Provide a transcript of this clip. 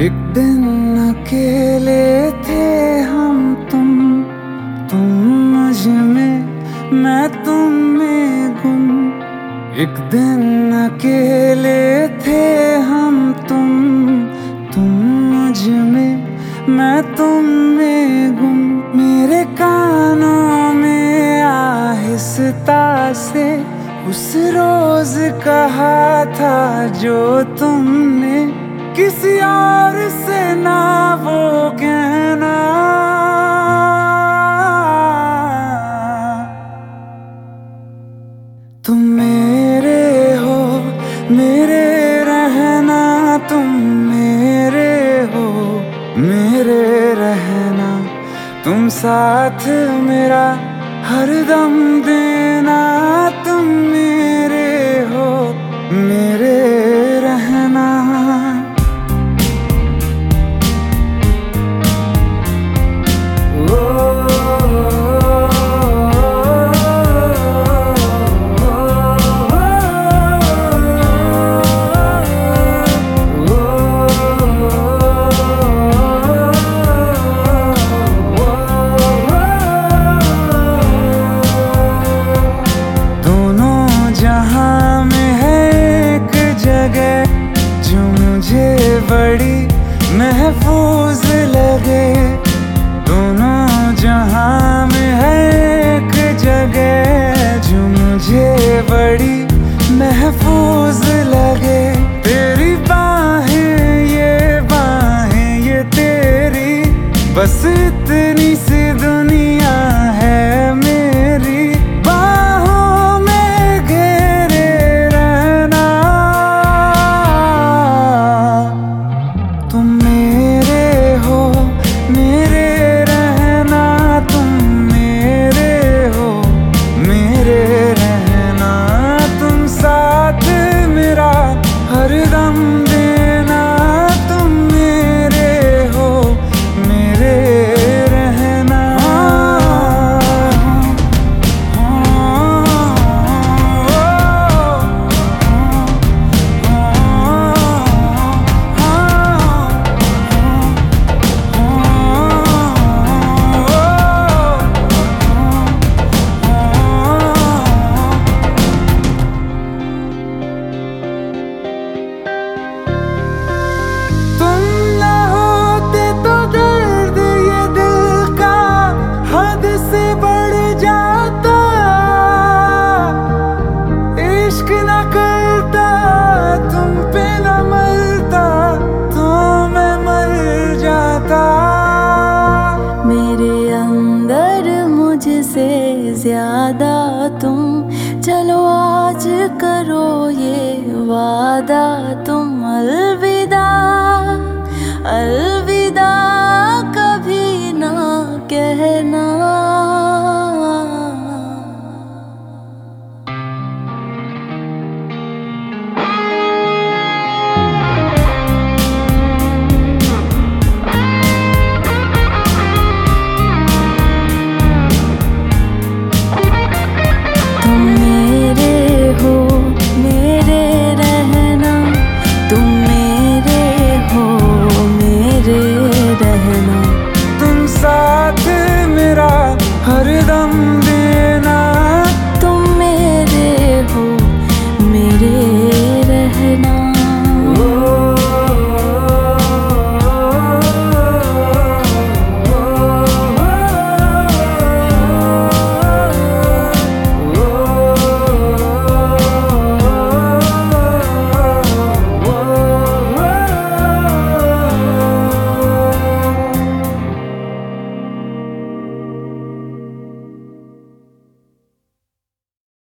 एक दिन अकेले थे हम तुम तुम मुझमें मैं तुम में गुम। एक दिन अकेले थे हम तुम तुम मुझमें मैं तुम में गुम। मेरे कानों में आहिस्ता से उस रोज कहा था जो तुमने किसी और से ना वो कहना। तुम मेरे हो, मेरे रहना, तुम मेरे हो, मेरे रहना। तुम साथ मेरा हर दम बड़ी महफूज लगे। दोनों जहाँ में है एक जगह। जो मुझे बड़ी महफूज लगे। तेरी बाहें, ये बाहें, ये तेरी। बस इतनी सी वादा तुम अलविदा अलविदा कभी ना कहना।